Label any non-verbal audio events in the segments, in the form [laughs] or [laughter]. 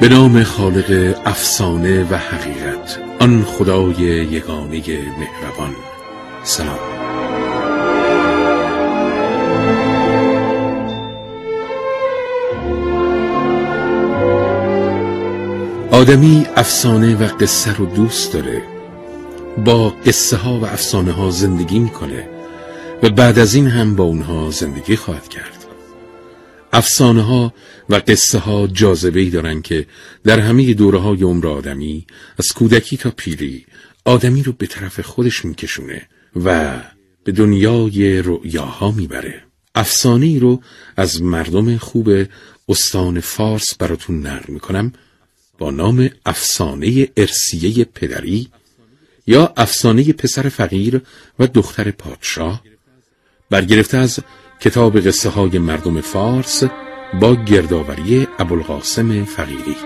به نام خالق افسانه و حقیقت. آن خدای یگانه مهربان. سلام. آدمی افسانه و قصه رو دوست داره. با قصه ها و افسانه ها زندگی می‌کنه و بعد از این هم با اونها زندگی خواهد کرد. افسانه ها و قصه ها جاذبه ای دارن که در همه دوره های عمر آدمی از کودکی تا پیری آدمی رو به طرف خودش میکشونه و به دنیای رؤیاها می‌بره. افسانه ای رو از مردم خوب استان فارس براتون نقل می‌کنم با نام افسانه ارسیه پدری یا افسانه پسر فقیر و دختر پادشاه برگرفته از کتاب قصه های مردم فارس با گردآوری ابوالقاسم فقیری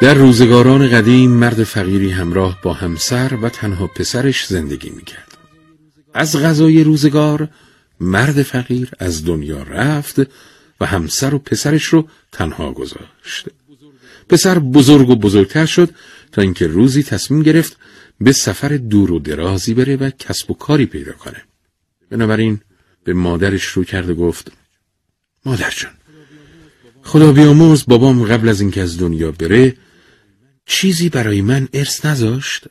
در روزگاران قدیم مرد فقیری همراه با همسر و تنها پسرش زندگی می‌کرد. از غذای روزگار مرد فقیر از دنیا رفت و همسر و پسرش رو تنها گذاشت. پسر بزرگ و بزرگتر شد تا اینکه روزی تصمیم گرفت به سفر دور و درازی بره و کسب و کاری پیدا کنه. بنابراین به مادرش رو کرد و گفت مادر جان خدا بیامرز بابام قبل از اینکه از دنیا بره چیزی برای من ارث نذاشت؟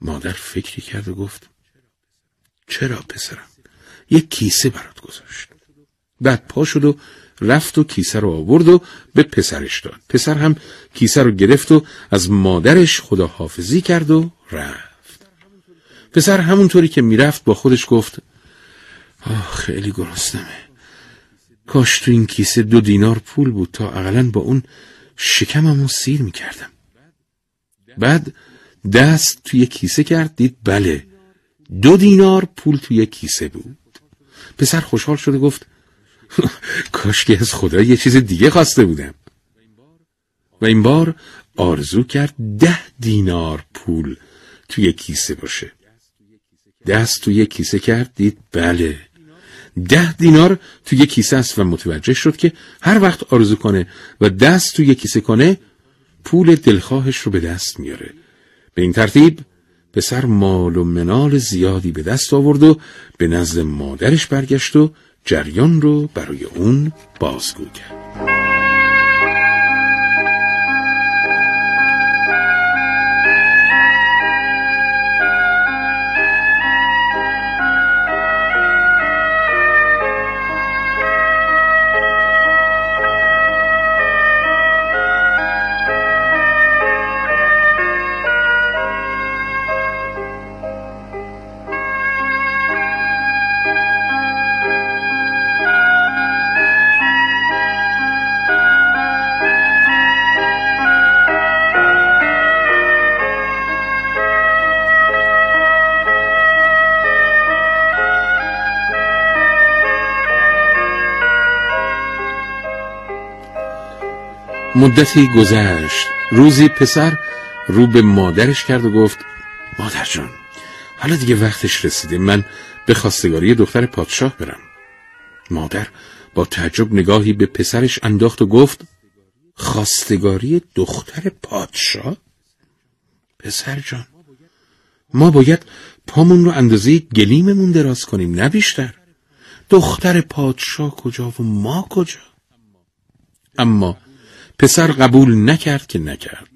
مادر فکری کرد و گفت چرا پسرم؟ یک کیسه برات گذاشت بعد پا شد و رفت و کیسه رو آورد و به پسرش داد پسر هم کیسه رو گرفت و از مادرش خداحافظی کرد و رفت پسر همونطوری که می‌رفت با خودش گفت آه خیلی گرسنمه کاش تو این کیسه دو دینار پول بود تا اقلا با اون شکممو سیر می‌کردم. بعد دست توی کیسه کرد دید بله دو دینار پول توی کیسه بود. پسر خوشحال شده گفت [laughs] کاش که از خدا یه چیز دیگه خواسته بودم. و این بار آرزو کرد ده دینار پول توی کیسه باشه. دست توی کیسه کرد دید بله ده دینار توی کیسه است و متوجه شد که هر وقت آرزو کنه و دست توی کیسه کنه پول دلخواهش رو به دست میاره. به این ترتیب پسر مال و منال زیادی به دست آورد و به نزد مادرش برگشت و جریان رو برای اون بازگو کرد. مدتی گذشت. روزی پسر رو به مادرش کرد و گفت مادر جان حالا دیگه وقتش رسیده. من به خواستگاری دختر پادشاه برم. مادر با تعجب نگاهی به پسرش انداخت و گفت خواستگاری دختر پادشاه؟ پسر جان ما باید پامون رو اندازه گلیممون دراز کنیم نه بیشتر. دختر پادشاه کجا و ما کجا؟ اما پسر قبول نکرد که نکرد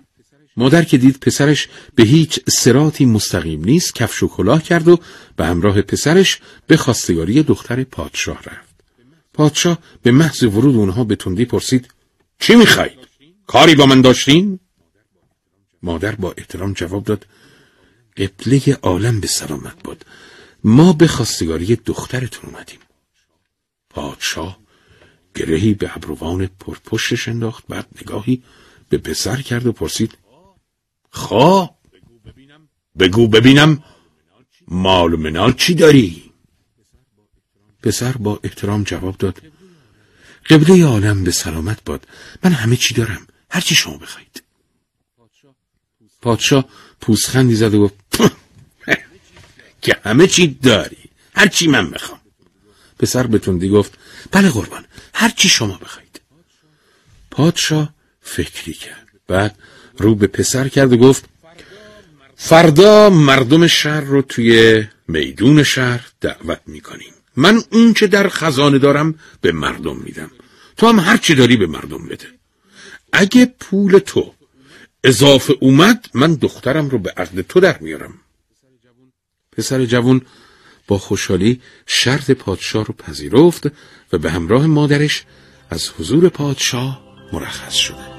مادر که دید پسرش به هیچ سراتی مستقیم نیست کفش و کلاه کرد و به همراه پسرش به خواستگاری دختر پادشاه رفت پادشاه به محض ورود اونها به تندی پرسید چی می‌خواید؟ کاری با من داشتین؟ مادر با احترام جواب داد قبله عالم به سلامت بود ما به خواستگاری دخترتون اومدیم پادشاه گرهی به ابروان پرپشتش انداخت بعد نگاهی به پسر کرد و پرسید خواه بگو ببینم مال و منال چی داری؟ پسر با احترام جواب داد قبله عالم به سلامت باد من همه چی دارم هرچی شما بخواید پادشاه پوسخندی زد و گفت [laughs] که همه چی داری هر چی من بخوام پسر به تندی گفت بله قربان هر چی شما بخواید پادشاه فکری کرد. بعد رو به پسر کرد و گفت فردا مردم شهر رو توی میدون شهر دعوت می‌کنیم. من اون چه در خزانه دارم به مردم میدم. تو هم هر چی داری به مردم بده. اگه پول تو اضافه اومد من دخترم رو به عقد تو در میارم. پسر جوون با خوشحالی شرط پادشاه رو پذیرفت و به همراه مادرش از حضور پادشاه مرخص شده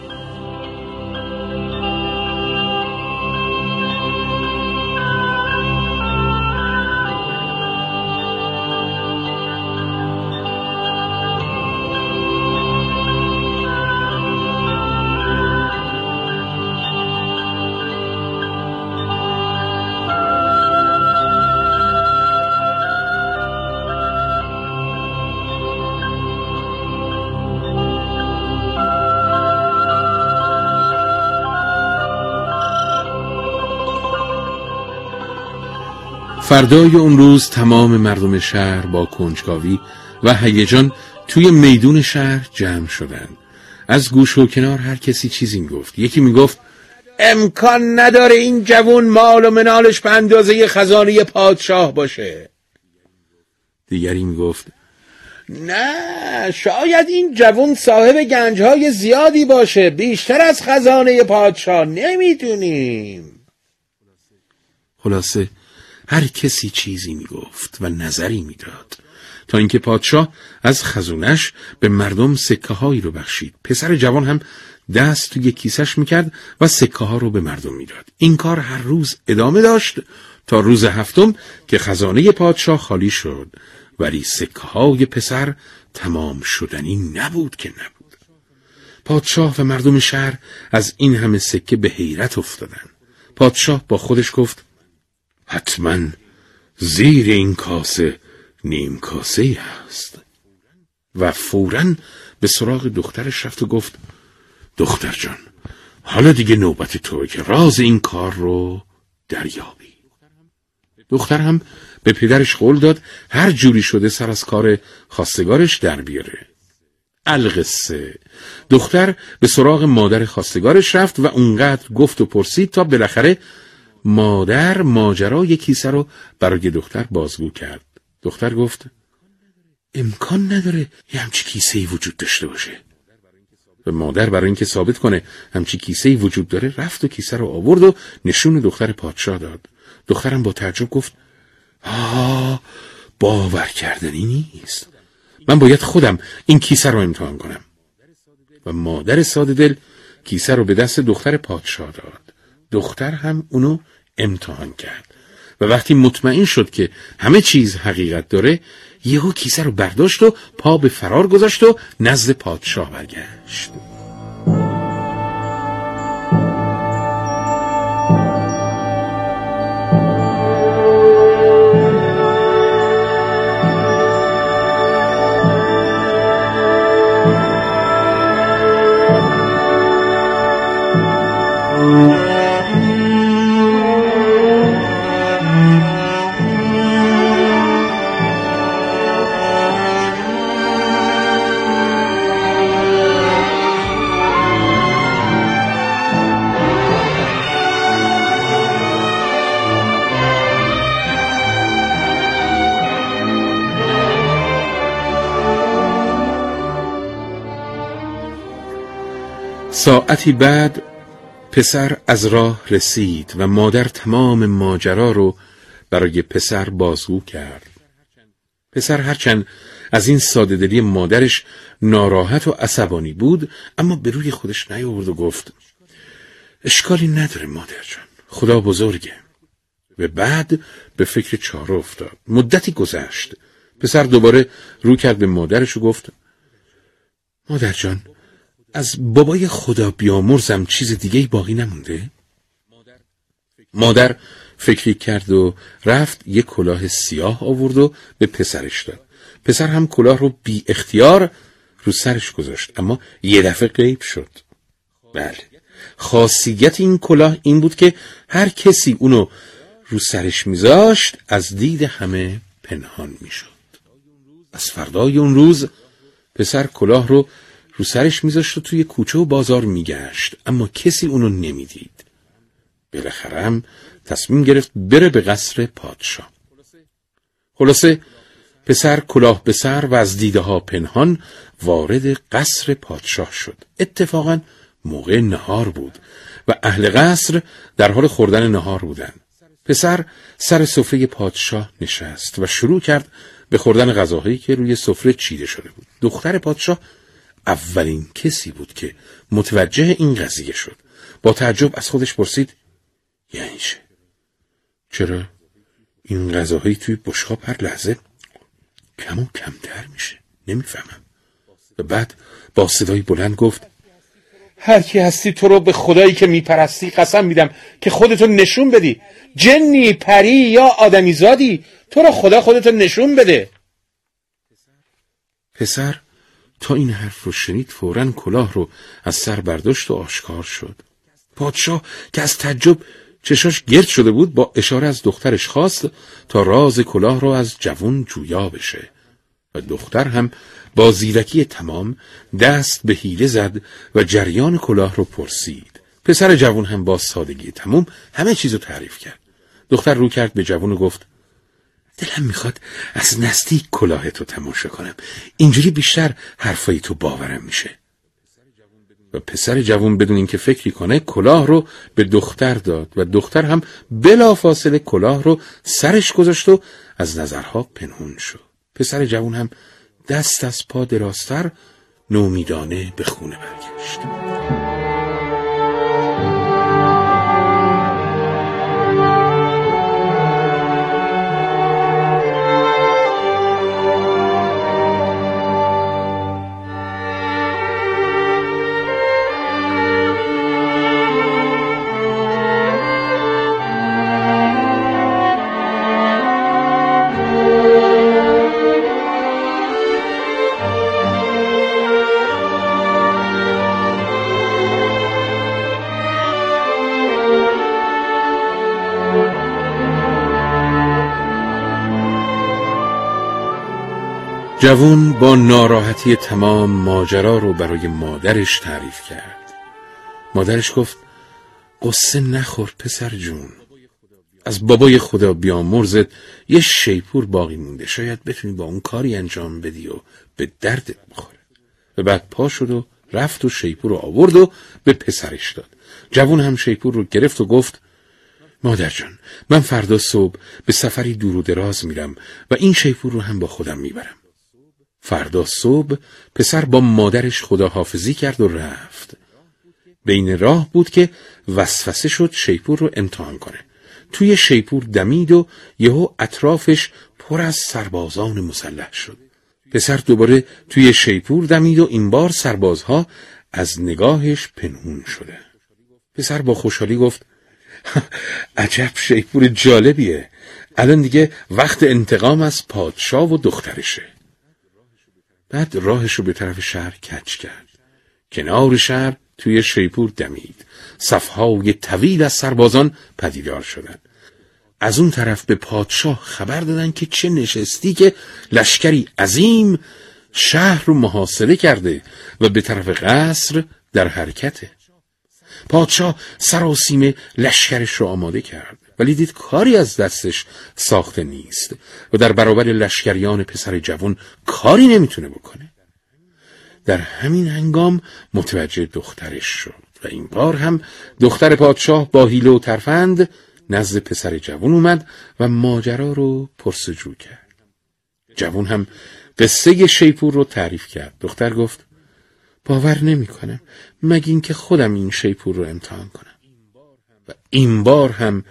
فردای اون روز تمام مردم شهر با کنجکاوی و هیجان توی میدون شهر جمع شدن. از گوش و کنار هر کسی چیزی می‌گفت. یکی می‌گفت امکان نداره این جوون مال و منالش به اندازه خزانه پادشاه باشه. دیگری می‌گفت نه شاید این جوون صاحب گنجهای زیادی باشه. بیشتر از خزانه پادشاه نمی‌دونیم. خلاصه هر کسی چیزی می‌گفت و نظری می‌داد. تا اینکه پادشاه از خزونش به مردم سکه هایی رو بخشید. پسر جوان هم دست توی کیسش می‌کرد و سکه ها رو به مردم می‌داد. این کار هر روز ادامه داشت تا روز هفتم که خزانه پادشاه خالی شد. ولی سکه های پسر تمام شدنی نبود که نبود. پادشاه و مردم شهر از این همه سکه به حیرت افتادن. پادشاه با خودش گفت حتما زیر این کاسه نیم کاسه هست. و فورا به سراغ دخترش رفت و گفت دختر جان حالا دیگه نوبت توی که راز این کار رو دریابی. دختر هم به پدرش قول داد هر جوری شده سر از کار خواستگارش در بیاره. القصه. دختر به سراغ مادر خواستگارش رفت و اونقدر گفت و پرسید تا بالاخره مادر ماجرای کیسه رو برای دختر بازگو کرد. دختر گفت امکان نداره یه همچی کیسه ای وجود داشته باشه. و مادر برای اینکه ثابت کنه همچی کیسه ای وجود داره رفت و کیسه رو آورد و نشون دختر پادشاه داد. دخترم با تعجب گفت آه باور کردنی نیست. من باید خودم این کیسه رو امتحان کنم. و مادر ساده دل کیسه رو به دست دختر پادشاه داد. دختر هم اونو امتحان کرد. و وقتی مطمئن شد که همه چیز حقیقت داره یهو کیسه رو برداشت و پا به فرار گذاشت و نزد پادشاه برگشت. ساعتی بعد پسر از راه رسید و مادر تمام ماجرا رو برای پسر بازگو کرد. پسر هرچند از این سادهدلی مادرش ناراحت و عصبانی بود اما به روی خودش نیاورد و گفت اشکالی نداره مادر جان خدا بزرگه. و بعد به فکر چاره افتاد. مدتی گذشت. پسر دوباره رو کرد به مادرش و گفت مادر جان از بابای خدا بیامرزم چیز دیگه باقی نمونده؟ مادر فکری کرد و رفت یک کلاه سیاه آورد و به پسرش داد. پسر هم کلاه رو بی اختیار رو سرش گذاشت اما یه دفعه غیب شد. بله خاصیت این کلاه این بود که هر کسی اونو رو سرش میذاشت از دید همه پنهان می‌شد. از فردای اون روز پسر کلاه رو رو سرش میذاشت و توی کوچه و بازار میگشت. اما کسی اونو نمی‌دید. بالاخره هم تصمیم گرفت بره به قصر پادشاه. خلاصه پسر کلاه به سر و از دیده ها پنهان وارد قصر پادشاه شد. اتفاقا موقع نهار بود و اهل قصر در حال خوردن نهار بودند پسر سر سفره پادشاه نشست و شروع کرد به خوردن غذاهایی که روی سفره چیده شده بود. دختر پادشاه اولین کسی بود که متوجه این قضیه شد. با تعجب از خودش پرسید یعنی چه؟ چرا؟ این غذاهایی توی بشقاب هر لحظه کم و کمتر میشه. نمی‌فهمم. و بعد با صدای بلند گفت هر کی هستی تو رو به خدایی که میپرستی قسم میدم که خودتو نشون بدی. جنی پری یا آدمیزادی تو رو خدا خودتو نشون بده. پسر تا این حرف رو شنید فورا کلاه رو از سر برداشت و آشکار شد. پادشاه که از تعجب چشاش گرد شده بود با اشاره از دخترش خواست تا راز کلاه رو از جوون جویا بشه. و دختر هم با زیرکی تمام دست به حیله زد و جریان کلاه رو پرسید. پسر جوون هم با سادگی تمام همه چیز رو تعریف کرد. دختر رو کرد به جوون و گفت دلم می‌خواد از نزدیک کلاه تو تماشا کنم. اینجوری بیشتر حرفای تو باورم میشه. و پسر جوون بدون اینکه فکری کنه کلاه رو به دختر داد و دختر هم بلا فاصله کلاه رو سرش گذاشت و از نظرها پنهون شد. پسر جوون هم دست از پا دراستر نومیدانه به خونه برگشت. جوون با ناراحتی تمام ماجرا رو برای مادرش تعریف کرد. مادرش گفت قصه نخور پسر جون. از بابای خدا بیامرزت یه شیپور باقی مونده. شاید بتونی با اون کاری انجام بدی و به دردت بخوره. و بعد پا شد و رفت و شیپور رو آورد و به پسرش داد. جوون هم شیپور رو گرفت و گفت مادر جان من فردا صبح به سفری دور و دراز میرم و این شیپور رو هم با خودم می‌برم. فردا صبح پسر با مادرش خداحافظی کرد و رفت. بین راه بود که وسوسه شد شیپور رو امتحان کنه. توی شیپور دمید و یهو اطرافش پر از سربازان مسلح شد. پسر دوباره توی شیپور دمید و این بار سربازها از نگاهش پنهون شده. پسر با خوشحالی گفت [laughs] عجب شیپور جالبیه. الان دیگه وقت انتقام از پادشاه و دخترشه. بعد راهش رو به طرف شهر کچ کرد. کنار شهر توی شیپور دمید. صفهای طویل از سربازان پدیدار شدند از اون طرف به پادشاه خبر دادن که چه نشستی که لشکری عظیم شهر رو محاصره کرده و به طرف قصر در حرکته. پادشاه سراسیم لشکرش رو آماده کرد. ولی دید کاری از دستش ساخته نیست و در برابر لشکریان پسر جوان کاری نمی‌تونه بکنه. در همین هنگام متوجه دخترش شد و این بار هم دختر پادشاه با حیله و ترفند نزد پسر جوون اومد و ماجرا رو پرسجو کرد. جوون هم قصه شیپور رو تعریف کرد. دختر گفت باور نمی کنم مگه اینکه خودم این شیپور رو امتحان کنم. و این بار هم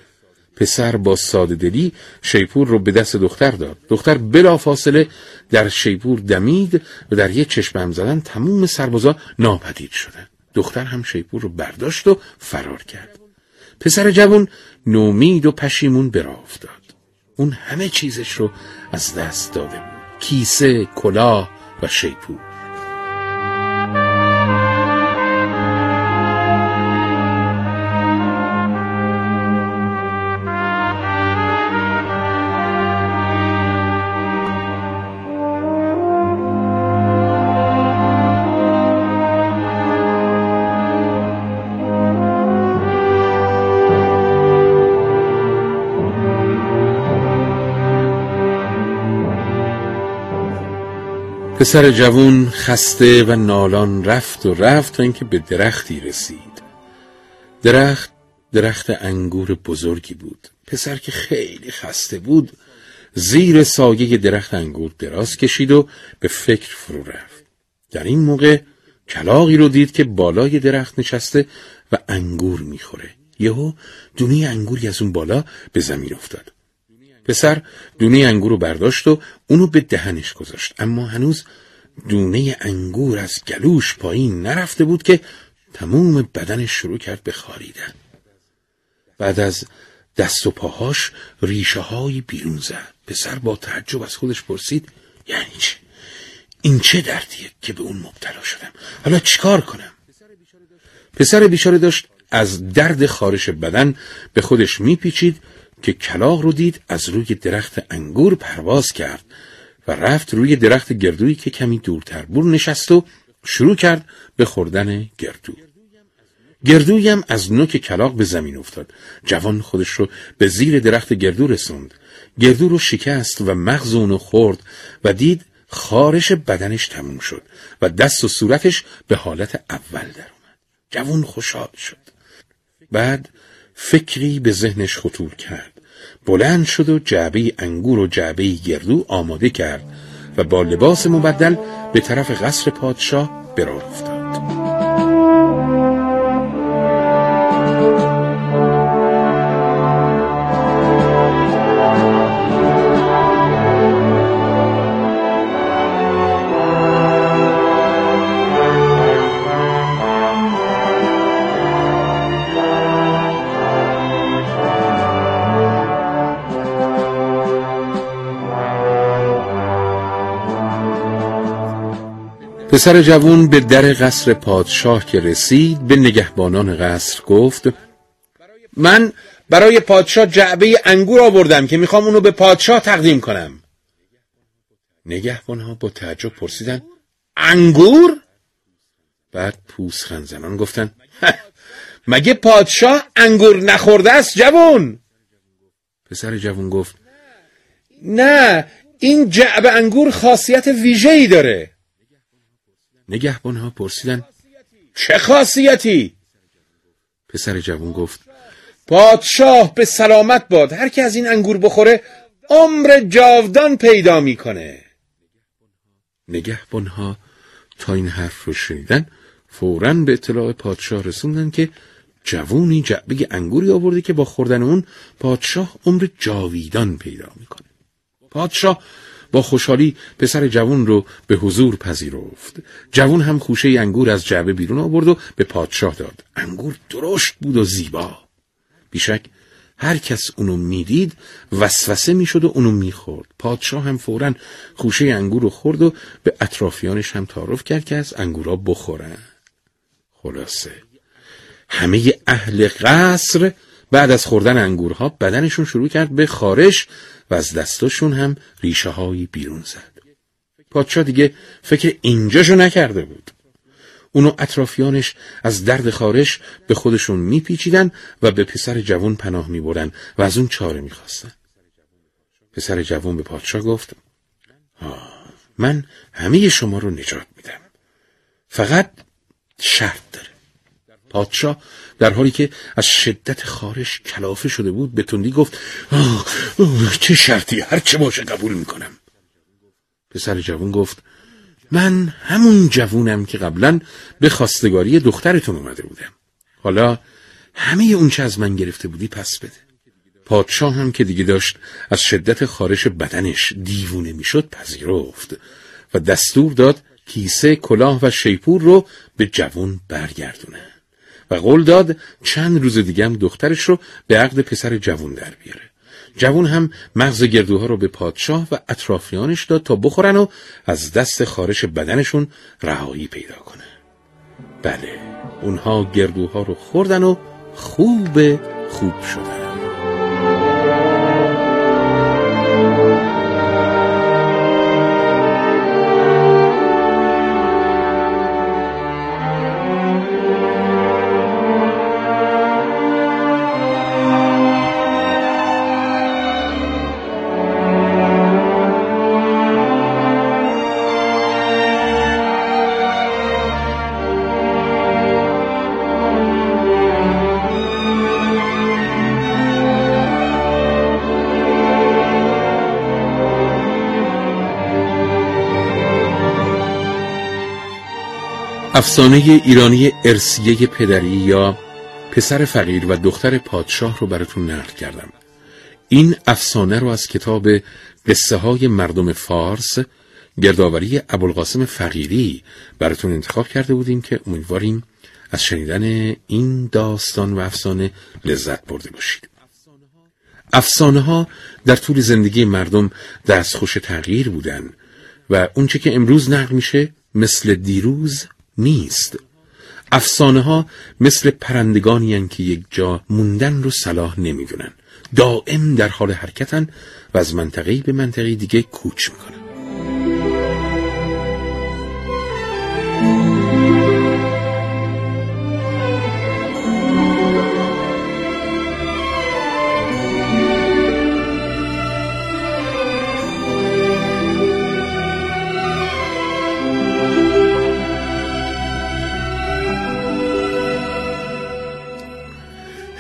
پسر با ساده دلی شیپور رو به دست دختر داد. دختر بلا فاصله در شیپور دمید و در یک چشم هم زدن تموم سربازا ناپدید شدن دختر هم شیپور رو برداشت و فرار کرد. پسر جوان نومید و پشیمون افتاد. اون همه چیزش رو از دست داده بود. کیسه، کلاه و شیپور. پسر جوون خسته و نالان رفت و رفت تا اینکه به درختی رسید. درخت درخت انگور بزرگی بود. پسر که خیلی خسته بود زیر سایه درخت انگور دراز کشید و به فکر فرو رفت. در این موقع کلاقی رو دید که بالای درخت نشسته و انگور می‌خوره. یهو دونه انگوری از اون بالا به زمین افتاد. پسر دونه انگور رو برداشت و اونو به دهنش گذاشت. اما هنوز دونه انگور از گلوش پایین نرفته بود که تموم بدنش شروع کرد به خاریدن. بعد از دست و پاهاش ریشه های بیرون زد. پسر با تعجب از خودش پرسید یعنی چه؟ این چه دردیه که به اون مبتلا شدم؟ حالا چیکار کنم؟ پسر بیچاره داشت از درد خارش بدن به خودش میپیچید که کلاغ رو دید از روی درخت انگور پرواز کرد و رفت روی درخت گردویی که کمی دورتر بود نشست و شروع کرد به خوردن گردو. گردویی هم از نوک کلاق به زمین افتاد. جوان خودش رو به زیر درخت گردو رسوند. گردو رو شکست و مغز اونو خورد و دید خارش بدنش تموم شد و دست و صورتش به حالت اول در اومد. جوان خوشحال شد. بعد فکری به ذهنش خطور کرد. بلند شد و جعبه انگور و جعبه گردو آماده کرد و با لباس مبدل به طرف قصر پادشاه براه افتاد. پسر جوون به در قصر پادشاه که رسید به نگهبانان قصر گفت من برای پادشاه جعبه انگور آوردم که می‌خوام اونو به پادشاه تقدیم کنم نگهبانها با تعجب پرسیدن انگور؟ بعد پوسخند زنان گفتن مگه پادشاه انگور نخورده است جوون؟ پسر جوون گفت نه این جعبه انگور خاصیت ویژه‌ای داره نگهبانها پرسیدن چه خاصیتی؟ پسر جوان گفت پادشاه به سلامت باد هر که از این انگور بخوره عمر جاودان پیدا می‌کنه نگهبانها تا این حرف رو شنیدن فورا به اطلاع پادشاه رسوندن که جوونی جعبه انگوری آورده که با خوردن اون پادشاه عمر جاویدان پیدا می‌کنه پادشاه با خوشحالی پسر جوون رو به حضور پذیرفت. جوون هم خوشه انگور از جعبه بیرون آورد و به پادشاه داد. انگور درشت بود و زیبا. بیشک هر کس اونو می‌دید وسوسه می‌شد و اونو می‌خورد. پادشاه هم فورا خوشه انگور رو خورد و به اطرافیانش هم تعارف کرد که از انگورا بخورن. خلاصه. همه اهل قصر بعد از خوردن انگورها بدنشون شروع کرد به خارش و از دستاشون هم ریشه هایی بیرون زد. پادشاه دیگه فکر اینجاشو نکرده بود. اونو اطرافیانش از درد خارش به خودشون میپیچیدن و به پسر جوان پناه می‌برن و از اون چاره می‌خواستن. پسر جوان به پادشاه گفت آه من همه شما رو نجات میدم. فقط شرط داره. پادشاه در حالی که از شدت خارش کلافه شده بود به تندی گفت آه چه شرطی هر چه باشه قبول می‌کنم. پسر جوون گفت من همون جوونم که قبلا به خواستگاری دخترتون اومده بودم. حالا همه اون چه از من گرفته بودی پس بده. پادشاه هم که دیگه داشت از شدت خارش بدنش دیوونه می‌شد پذیرفت و دستور داد کیسه کلاه و شیپور رو به جوون برگردونه. و قول داد چند روز دیگه هم دخترش رو به عقد پسر جوون در بیاره. جوون هم مغز گردوها رو به پادشاه و اطرافیانش داد تا بخورن و از دست خارش بدنشون رهایی پیدا کنه. بله اونها گردوها رو خوردن و خوب خوب شدن. افسانه ایرانی ارسیه پدری یا پسر فقیر و دختر پادشاه رو براتون نقل کردم. این افسانه رو از کتاب قصه های مردم فارس گردآوری ابوالقاسم فقیری براتون انتخاب کرده بودیم که امیدواریم از شنیدن این داستان و افسانه لذت برده باشید. افسانه ها در طول زندگی مردم دستخوش تغییر بودن و اونچه که امروز نقل میشه مثل دیروز نیست. افسانه ها مثل پرندگانی که یک جا موندن رو صلاح نمی‌دونن. دائم در حال حرکتن و از منطقه به منطقه دیگه کوچ می‌کنن.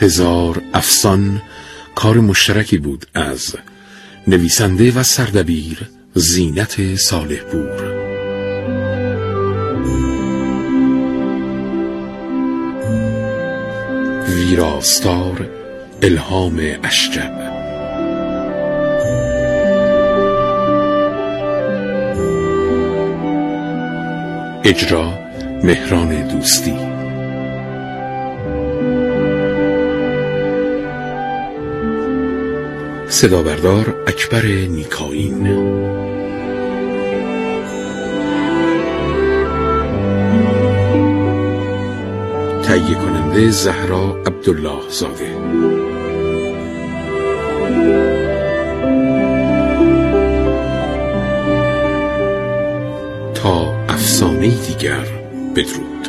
هزار افسان کار مشترکی بود از نویسنده و سردبیر زینت صالح پور ویراستار الهام اشجب. اجرا مهران دوستی. صدا بردار اکبر نیکاین تهیه کننده زهرا عبدالله زاده. تا افسانه دیگر بدرود.